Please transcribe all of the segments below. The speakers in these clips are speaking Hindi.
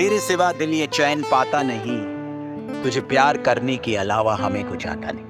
तेरे सिवा दिल ये चैन पाता नहीं। तुझे प्यार करने के अलावा हमें कुछ आता नहीं।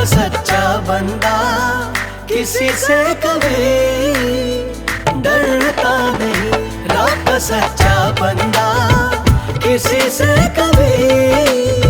का सच्चा बंदा किसी से कभी डरता नहीं। रब सच्चा बंदा किसी से कभी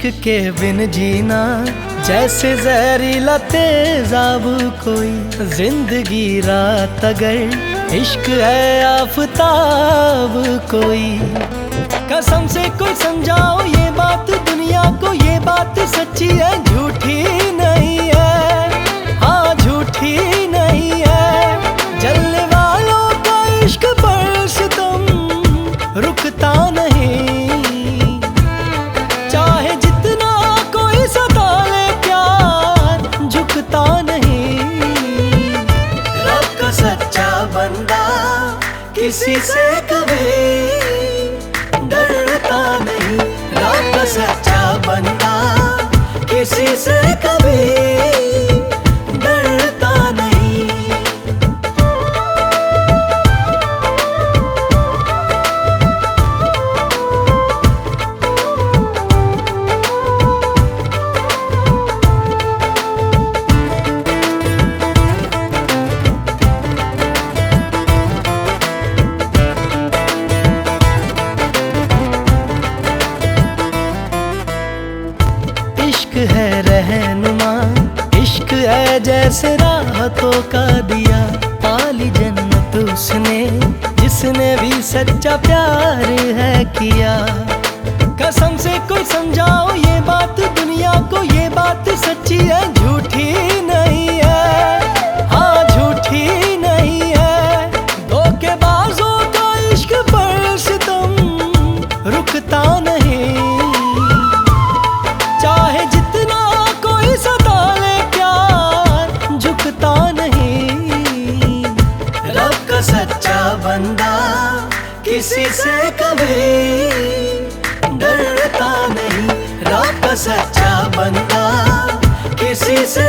इश्क के बिन जीना, जैसे जहरीला तेजाब कोई। ज़िंदगी रात अगर इश्क है आफताब कोई। कसम से कोई समझाओ किसी से कभी डरता नहीं। का सच्चा बनता किसी से कभी इश्क है रहनुमा। इश्क है जैसे राहतों का दिया। पाली जन्नत उसने, जिसने भी सच्चा प्यार है किया। सच्चा बंदा किसी से कभी डरता नहीं। रब सच्चा बंदा किसी से